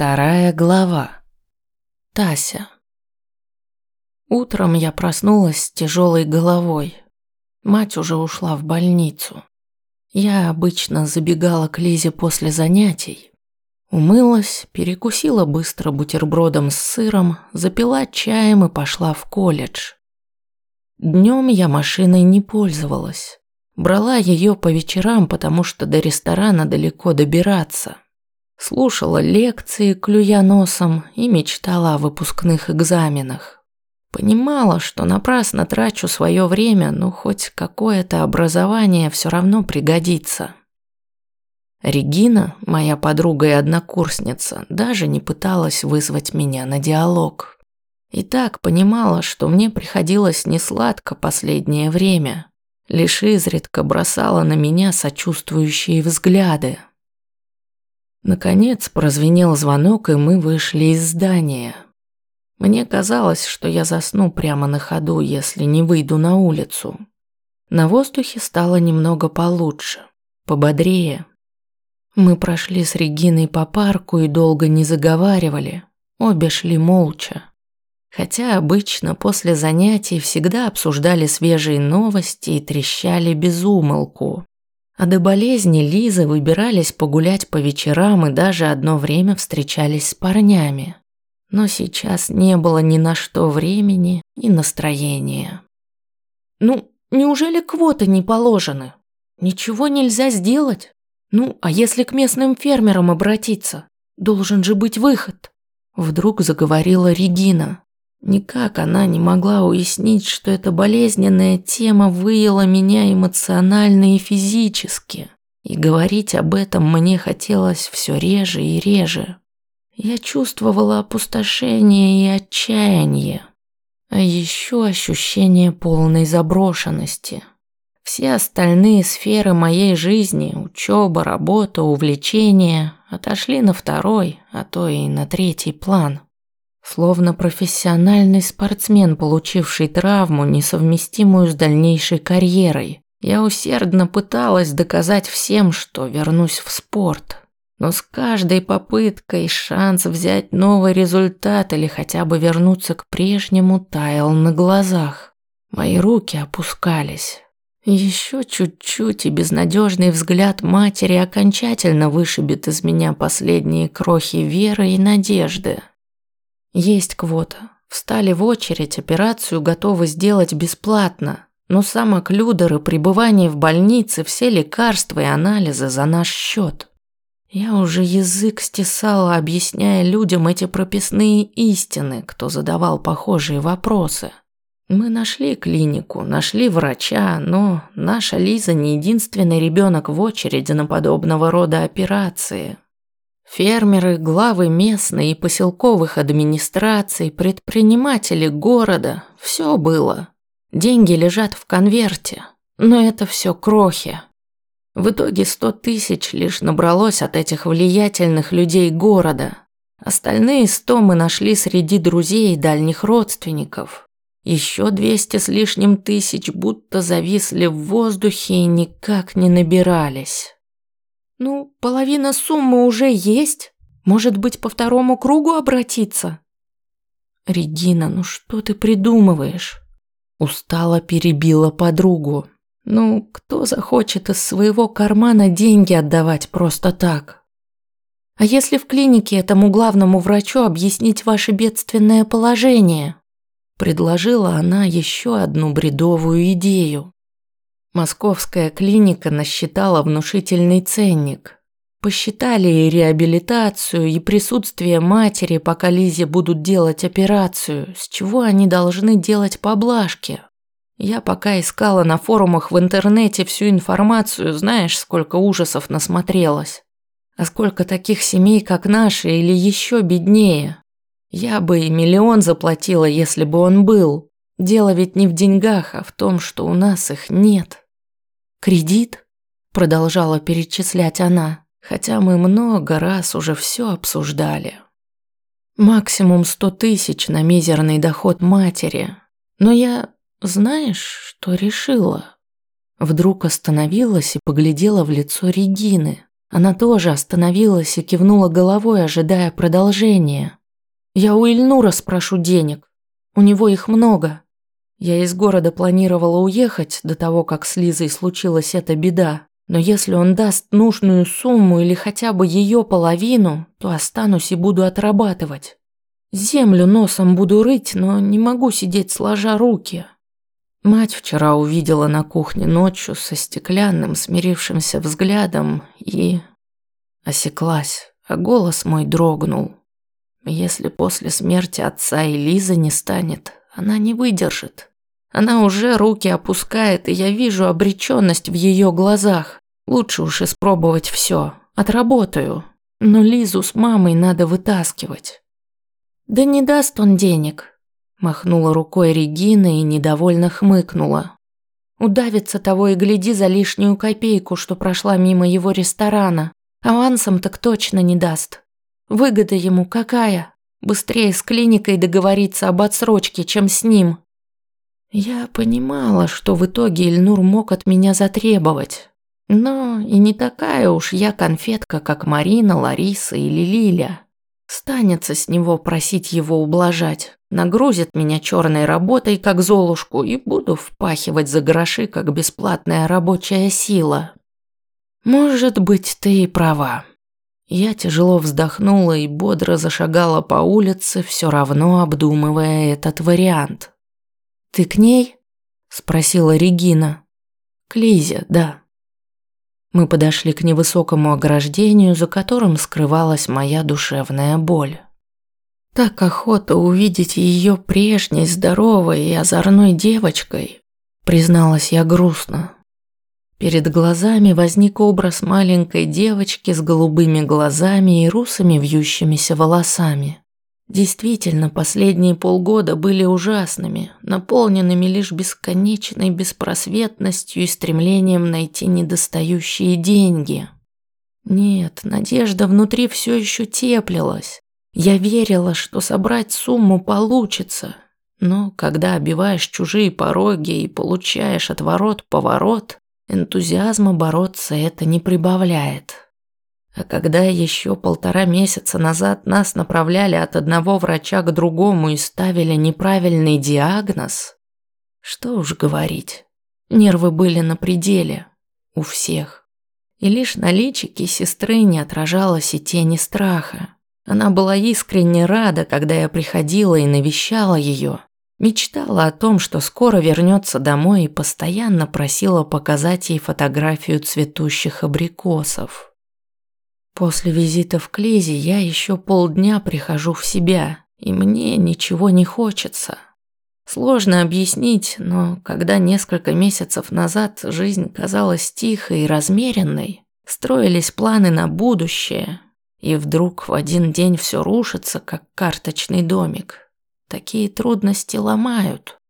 Вторая глава. Тася. Утром я проснулась с тяжелой головой. Мать уже ушла в больницу. Я обычно забегала к Лизе после занятий. Умылась, перекусила быстро бутербродом с сыром, запила чаем и пошла в колледж. Днем я машиной не пользовалась. Брала ее по вечерам, потому что до ресторана далеко добираться. Слушала лекции, клюя носом, и мечтала о выпускных экзаменах. Понимала, что напрасно трачу свое время, но хоть какое-то образование все равно пригодится. Регина, моя подруга и однокурсница, даже не пыталась вызвать меня на диалог. И так понимала, что мне приходилось несладко последнее время. Лишь изредка бросала на меня сочувствующие взгляды. Наконец прозвенел звонок, и мы вышли из здания. Мне казалось, что я засну прямо на ходу, если не выйду на улицу. На воздухе стало немного получше, пободрее. Мы прошли с Региной по парку и долго не заговаривали, обе шли молча. Хотя обычно после занятий всегда обсуждали свежие новости и трещали без умолку. А до болезни Лизы выбирались погулять по вечерам и даже одно время встречались с парнями. Но сейчас не было ни на что времени и настроения. «Ну, неужели квоты не положены? Ничего нельзя сделать? Ну, а если к местным фермерам обратиться? Должен же быть выход!» Вдруг заговорила Регина. Никак она не могла уяснить, что эта болезненная тема выела меня эмоционально и физически. И говорить об этом мне хотелось все реже и реже. Я чувствовала опустошение и отчаяние, а еще ощущение полной заброшенности. Все остальные сферы моей жизни – учеба, работа, увлечения – отошли на второй, а то и на третий план – Словно профессиональный спортсмен, получивший травму, несовместимую с дальнейшей карьерой. Я усердно пыталась доказать всем, что вернусь в спорт. Но с каждой попыткой шанс взять новый результат или хотя бы вернуться к прежнему таял на глазах. Мои руки опускались. Еще чуть-чуть, и безнадежный взгляд матери окончательно вышибет из меня последние крохи веры и надежды. Есть квота. Встали в очередь, операцию готовы сделать бесплатно. Но самоклюдеры, пребывание в больнице, все лекарства и анализы за наш счет. Я уже язык стесала, объясняя людям эти прописные истины, кто задавал похожие вопросы. Мы нашли клинику, нашли врача, но наша Лиза не единственный ребенок в очереди на подобного рода операции. Фермеры, главы местной и поселковых администраций, предприниматели города – все было. Деньги лежат в конверте, но это все крохи. В итоге сто тысяч лишь набралось от этих влиятельных людей города. Остальные сто мы нашли среди друзей и дальних родственников. Еще двести с лишним тысяч будто зависли в воздухе и никак не набирались. Ну, половина суммы уже есть. Может быть, по второму кругу обратиться? Регина, ну что ты придумываешь? Устало перебила подругу. Ну, кто захочет из своего кармана деньги отдавать просто так? А если в клинике этому главному врачу объяснить ваше бедственное положение? Предложила она еще одну бредовую идею. Московская клиника насчитала внушительный ценник. Посчитали и реабилитацию, и присутствие матери, пока Лизе будут делать операцию, с чего они должны делать поблажки. Я пока искала на форумах в интернете всю информацию, знаешь, сколько ужасов насмотрелась. А сколько таких семей, как наши, или еще беднее. Я бы и миллион заплатила, если бы он был. Дело ведь не в деньгах, а в том, что у нас их нет. «Кредит?» – продолжала перечислять она, хотя мы много раз уже все обсуждали. Максимум сто тысяч на мизерный доход матери. Но я, знаешь, что решила? Вдруг остановилась и поглядела в лицо Регины. Она тоже остановилась и кивнула головой, ожидая продолжения. «Я у Ильнура спрошу денег. У него их много. Я из города планировала уехать до того, как с Лизой случилась эта беда. Но если он даст нужную сумму или хотя бы ее половину, то останусь и буду отрабатывать. Землю носом буду рыть, но не могу сидеть сложа руки. Мать вчера увидела на кухне ночью со стеклянным, смирившимся взглядом и... Осеклась, а голос мой дрогнул. Если после смерти отца и Лизы не станет, она не выдержит. Она уже руки опускает, и я вижу обреченность в ее глазах. Лучше уж испробовать все. Отработаю. Но Лизу с мамой надо вытаскивать. Да не даст он денег. Махнула рукой Регина и недовольно хмыкнула. Удавится того и гляди за лишнюю копейку, что прошла мимо его ресторана. Авансом так точно не даст. Выгода ему какая? Быстрее с клиникой договориться об отсрочке, чем с ним. Я понимала, что в итоге Ильнур мог от меня затребовать, но и не такая уж я конфетка, как Марина, Лариса или Лиля. Станется с него просить его ублажать, нагрузит меня черной работой, как золушку, и буду впахивать за гроши, как бесплатная рабочая сила. Может быть, ты и права. Я тяжело вздохнула и бодро зашагала по улице, все равно обдумывая этот вариант. «Ты к ней?» – спросила Регина. «К Лизе, да». Мы подошли к невысокому ограждению, за которым скрывалась моя душевная боль. Так охота увидеть ее прежней, здоровой и озорной девочкой, призналась я грустно. Перед глазами возник образ маленькой девочки с голубыми глазами и русыми вьющимися волосами. Действительно, последние полгода были ужасными, наполненными лишь бесконечной беспросветностью и стремлением найти недостающие деньги. Нет, надежда внутри все еще теплилась. Я верила, что собрать сумму получится. Но когда обиваешь чужие пороги и получаешь отворот-поворот, энтузиазма бороться это не прибавляет. А когда еще полтора месяца назад нас направляли от одного врача к другому и ставили неправильный диагноз, что уж говорить, нервы были на пределе у всех. И лишь на личике сестры не отражалось и тени страха. Она была искренне рада, когда я приходила и навещала ее. Мечтала о том, что скоро вернется домой и постоянно просила показать ей фотографию цветущих абрикосов. После визита в Клизе я еще полдня прихожу в себя, и мне ничего не хочется. Сложно объяснить, но когда несколько месяцев назад жизнь казалась тихой и размеренной, строились планы на будущее, и вдруг в один день все рушится, как карточный домик. Такие трудности ломают.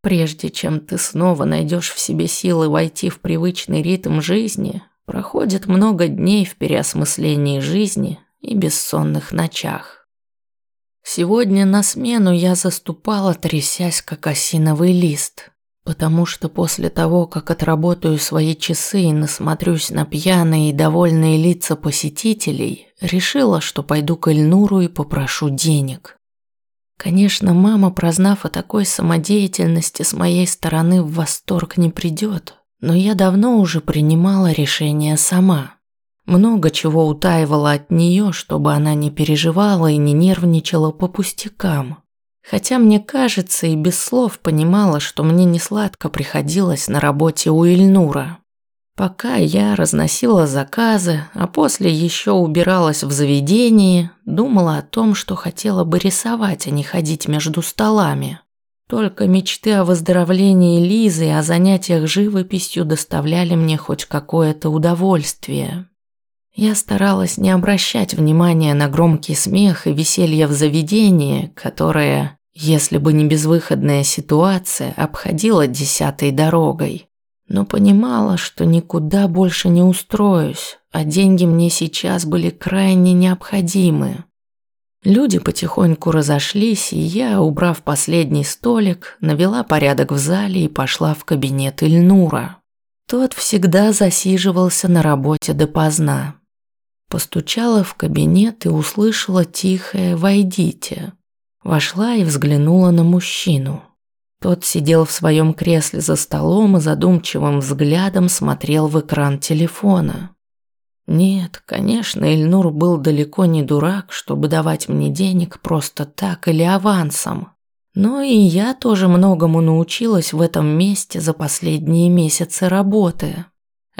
Прежде чем ты снова найдешь в себе силы войти в привычный ритм жизни, Проходит много дней в переосмыслении жизни и бессонных ночах. Сегодня на смену я заступала, трясясь, как осиновый лист, потому что после того, как отработаю свои часы и насмотрюсь на пьяные и довольные лица посетителей, решила, что пойду к Эльнуру и попрошу денег. Конечно, мама, прознав о такой самодеятельности с моей стороны, в восторг не придет, но я давно уже принимала решение сама. Много чего утаивала от нее, чтобы она не переживала и не нервничала по пустякам. Хотя мне кажется и без слов понимала, что мне не сладко приходилось на работе у Ильнура. Пока я разносила заказы, а после еще убиралась в заведении, думала о том, что хотела бы рисовать, а не ходить между столами. Только мечты о выздоровлении Лизы и о занятиях живописью доставляли мне хоть какое-то удовольствие. Я старалась не обращать внимания на громкий смех и веселье в заведении, которое, если бы не безвыходная ситуация, обходила десятой дорогой. Но понимала, что никуда больше не устроюсь, а деньги мне сейчас были крайне необходимы. Люди потихоньку разошлись, и я, убрав последний столик, навела порядок в зале и пошла в кабинет Ильнура. Тот всегда засиживался на работе допоздна. Постучала в кабинет и услышала тихое «Войдите». Вошла и взглянула на мужчину. Тот сидел в своем кресле за столом и задумчивым взглядом смотрел в экран телефона. Нет, конечно, Эльнур был далеко не дурак, чтобы давать мне денег просто так или авансом. Но и я тоже многому научилась в этом месте за последние месяцы работы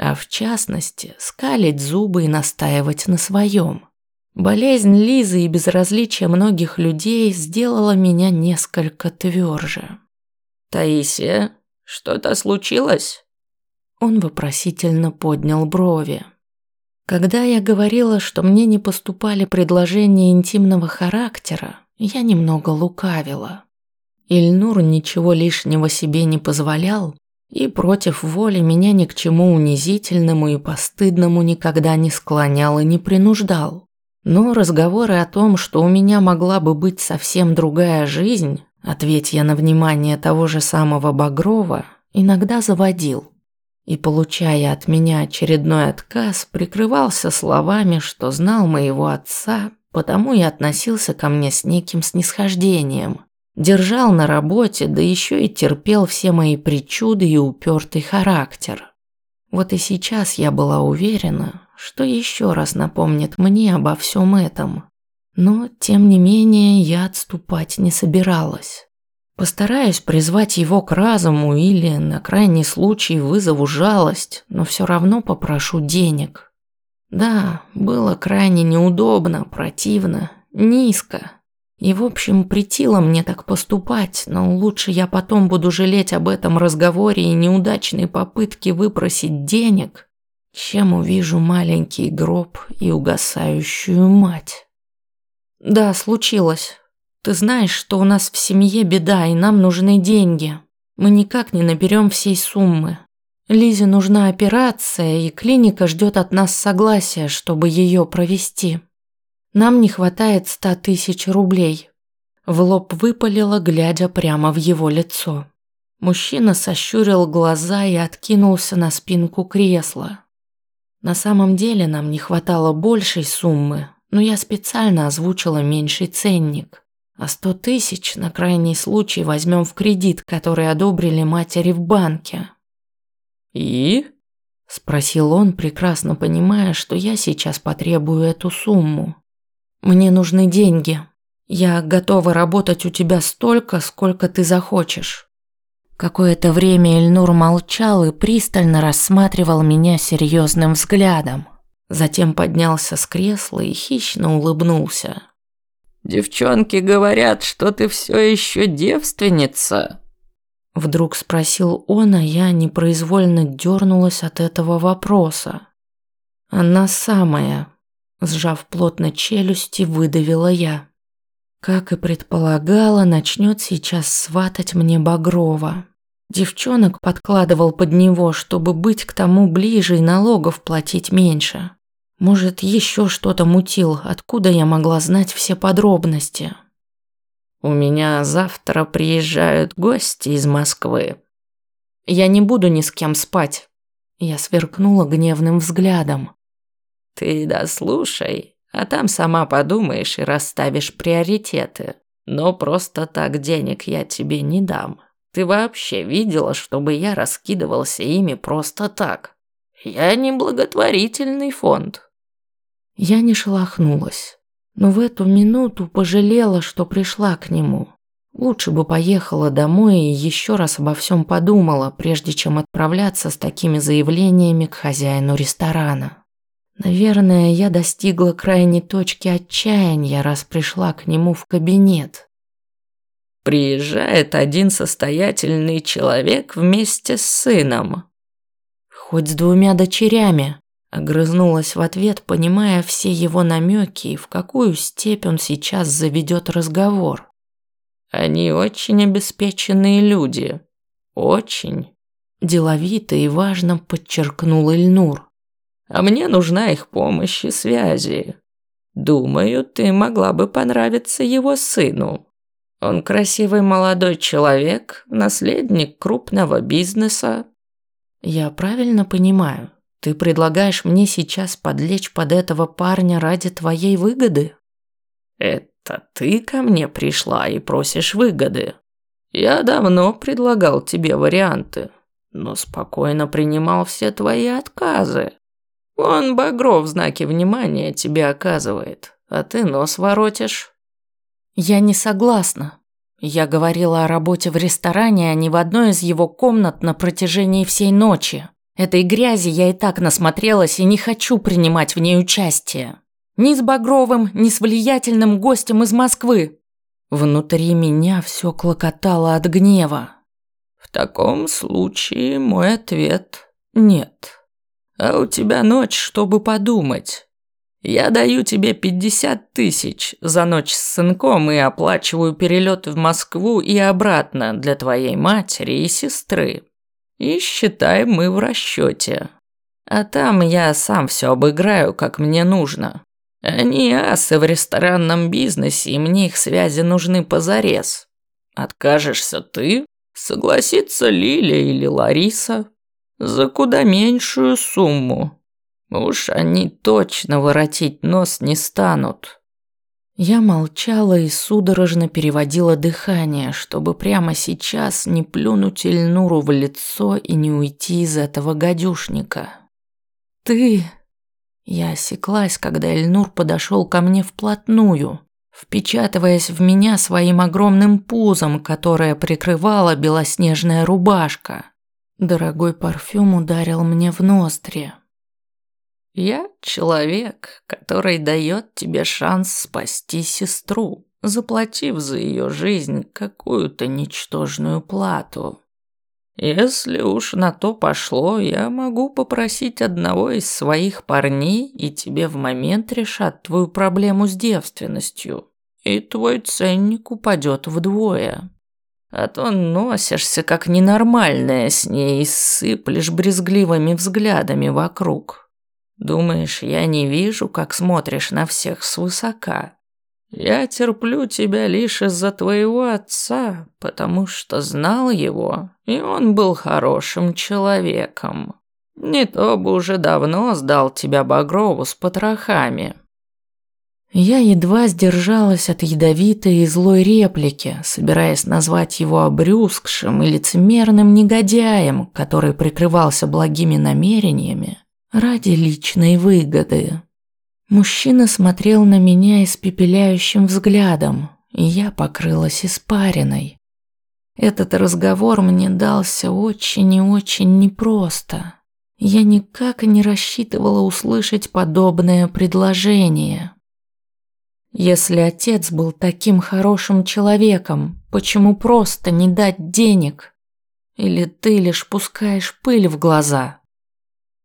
а в частности, скалить зубы и настаивать на своем. Болезнь Лизы и безразличие многих людей сделала меня несколько тверже. «Таисия, что-то случилось?» Он вопросительно поднял брови. Когда я говорила, что мне не поступали предложения интимного характера, я немного лукавила. Ильнур ничего лишнего себе не позволял, и против воли меня ни к чему унизительному и постыдному никогда не склонял и не принуждал. Но разговоры о том, что у меня могла бы быть совсем другая жизнь, ответь я на внимание того же самого Багрова, иногда заводил. И, получая от меня очередной отказ, прикрывался словами, что знал моего отца, потому и относился ко мне с неким снисхождением, Держал на работе, да еще и терпел все мои причуды и упертый характер. Вот и сейчас я была уверена, что еще раз напомнит мне обо всем этом. Но, тем не менее, я отступать не собиралась. Постараюсь призвать его к разуму или, на крайний случай, вызову жалость, но все равно попрошу денег. Да, было крайне неудобно, противно, низко, и, в общем, притило мне так поступать, но лучше я потом буду жалеть об этом разговоре и неудачной попытке выпросить денег, чем увижу маленький гроб и угасающую мать. Да, случилось. Ты знаешь, что у нас в семье беда, и нам нужны деньги. Мы никак не наберем всей суммы. Лизе нужна операция, и клиника ждет от нас согласия, чтобы ее провести. Нам не хватает ста тысяч рублей. В лоб выпалила, глядя прямо в его лицо. Мужчина сощурил глаза и откинулся на спинку кресла. На самом деле нам не хватало большей суммы, но я специально озвучила меньший ценник. А сто тысяч на крайний случай возьмем в кредит, который одобрили матери в банке. «И?» – спросил он, прекрасно понимая, что я сейчас потребую эту сумму. Мне нужны деньги. Я готова работать у тебя столько, сколько ты захочешь. Какое-то время Эльнур молчал и пристально рассматривал меня серьезным взглядом. Затем поднялся с кресла и хищно улыбнулся. «Девчонки говорят, что ты все еще девственница?» Вдруг спросил он, а я непроизвольно дернулась от этого вопроса. «Она самая», Сжав плотно челюсти, выдавила я. Как и предполагала, начнет сейчас сватать мне Багрова. Девчонок подкладывал под него, чтобы быть к тому ближе и налогов платить меньше. Может, еще что-то мутил, откуда я могла знать все подробности? У меня завтра приезжают гости из Москвы. Я не буду ни с кем спать. Я сверкнула гневным взглядом. Ты дослушай, а там сама подумаешь и расставишь приоритеты. Но просто так денег я тебе не дам. Ты вообще видела, чтобы я раскидывался ими просто так? Я не благотворительный фонд. Я не шелохнулась, но в эту минуту пожалела, что пришла к нему. Лучше бы поехала домой и еще раз обо всем подумала, прежде чем отправляться с такими заявлениями к хозяину ресторана. Наверное, я достигла крайней точки отчаяния, раз пришла к нему в кабинет. Приезжает один состоятельный человек вместе с сыном. Хоть с двумя дочерями, огрызнулась в ответ, понимая все его намеки и в какую степь он сейчас заведет разговор. Они очень обеспеченные люди. Очень. Деловито и важно подчеркнул Ильнур а мне нужна их помощь и связи. Думаю, ты могла бы понравиться его сыну. Он красивый молодой человек, наследник крупного бизнеса. Я правильно понимаю, Ты предлагаешь мне сейчас подлечь под этого парня ради твоей выгоды? Это ты ко мне пришла и просишь выгоды. Я давно предлагал тебе варианты, но спокойно принимал все твои отказы. Он Багров знаки внимания тебе оказывает, а ты нос воротишь. Я не согласна. Я говорила о работе в ресторане, а не в одной из его комнат на протяжении всей ночи. Этой грязи я и так насмотрелась и не хочу принимать в ней участие. Ни с Багровым, ни с влиятельным гостем из Москвы. Внутри меня все клокотало от гнева. В таком случае мой ответ – нет. А у тебя ночь, чтобы подумать. Я даю тебе 50 тысяч за ночь с сынком и оплачиваю перелет в Москву и обратно для твоей матери и сестры. И считай, мы в расчете. А там я сам все обыграю, как мне нужно. Они асы в ресторанном бизнесе, и мне их связи нужны позарез. Откажешься ты, согласится Лилия или Лариса за куда меньшую сумму. Уж они точно воротить нос не станут. Я молчала и судорожно переводила дыхание, чтобы прямо сейчас не плюнуть Эльнуру в лицо и не уйти из этого гадюшника. «Ты...» Я осеклась, когда Эльнур подошел ко мне вплотную, впечатываясь в меня своим огромным пузом, которое прикрывала белоснежная рубашка. Дорогой парфюм ударил мне в ноздри. «Я человек, который дает тебе шанс спасти сестру, заплатив за ее жизнь какую-то ничтожную плату. Если уж на то пошло, я могу попросить одного из своих парней, и тебе в момент решат твою проблему с девственностью, и твой ценник упадет вдвое». А то носишься как ненормальная с ней и сыплешь брезгливыми взглядами вокруг. Думаешь, я не вижу, как смотришь на всех свысока? Я терплю тебя лишь из-за твоего отца, потому что знал его, и он был хорошим человеком. Не то бы уже давно сдал тебя Багрову с потрохами. Я едва сдержалась от ядовитой и злой реплики, собираясь назвать его обрюзгшим и лицемерным негодяем, который прикрывался благими намерениями ради личной выгоды. Мужчина смотрел на меня испепеляющим взглядом, и я покрылась испариной. Этот разговор мне дался очень и очень непросто. Я никак не рассчитывала услышать подобное предложение. Если отец был таким хорошим человеком, почему просто не дать денег? Или ты лишь пускаешь пыль в глаза?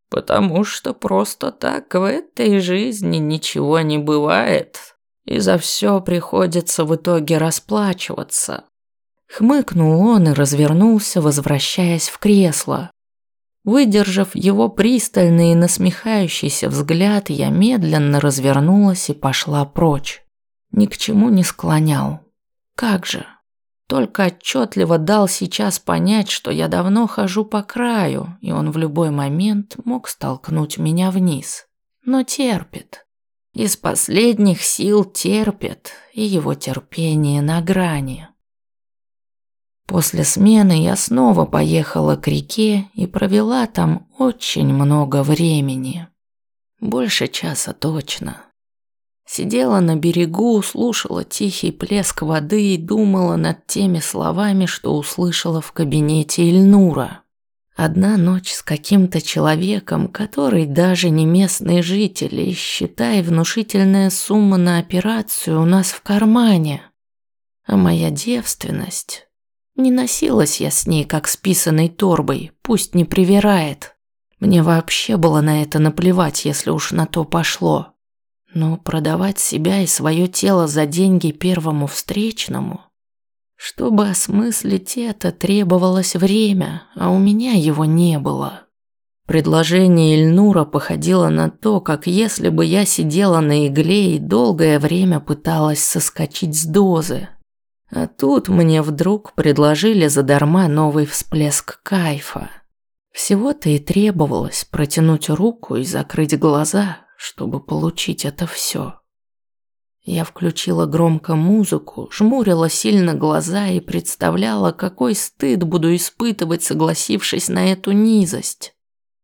Потому что просто так в этой жизни ничего не бывает, и за все приходится в итоге расплачиваться. Хмыкнул он и развернулся, возвращаясь в кресло. Выдержав его пристальный и насмехающийся взгляд, я медленно развернулась и пошла прочь. Ни к чему не склонял. Как же? Только отчетливо дал сейчас понять, что я давно хожу по краю, и он в любой момент мог столкнуть меня вниз. Но терпит. Из последних сил терпит, и его терпение на грани. После смены я снова поехала к реке и провела там очень много времени. Больше часа точно. Сидела на берегу, слушала тихий плеск воды и думала над теми словами, что услышала в кабинете Ильнура. Одна ночь с каким-то человеком, который даже не местный житель, и считай внушительная сумма на операцию у нас в кармане. А моя девственность не носилась я с ней, как с писаной торбой, пусть не привирает. Мне вообще было на это наплевать, если уж на то пошло. Но продавать себя и свое тело за деньги первому встречному... Чтобы осмыслить это, требовалось время, а у меня его не было. Предложение Ильнура походило на то, как если бы я сидела на игле и долгое время пыталась соскочить с дозы, а тут мне вдруг предложили задарма новый всплеск кайфа. Всего-то и требовалось протянуть руку и закрыть глаза, чтобы получить это все. Я включила громко музыку, жмурила сильно глаза и представляла, какой стыд буду испытывать, согласившись на эту низость.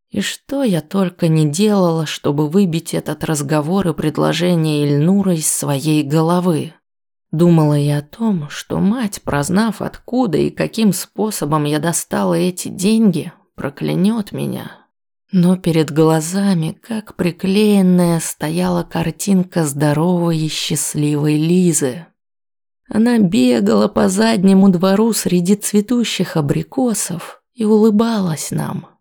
И что я только не делала, чтобы выбить этот разговор и предложение Ильнура из своей головы. Думала я о том, что мать, прознав откуда и каким способом я достала эти деньги, проклянет меня, но перед глазами, как приклеенная, стояла картинка здоровой и счастливой Лизы. Она бегала по заднему двору среди цветущих абрикосов и улыбалась нам.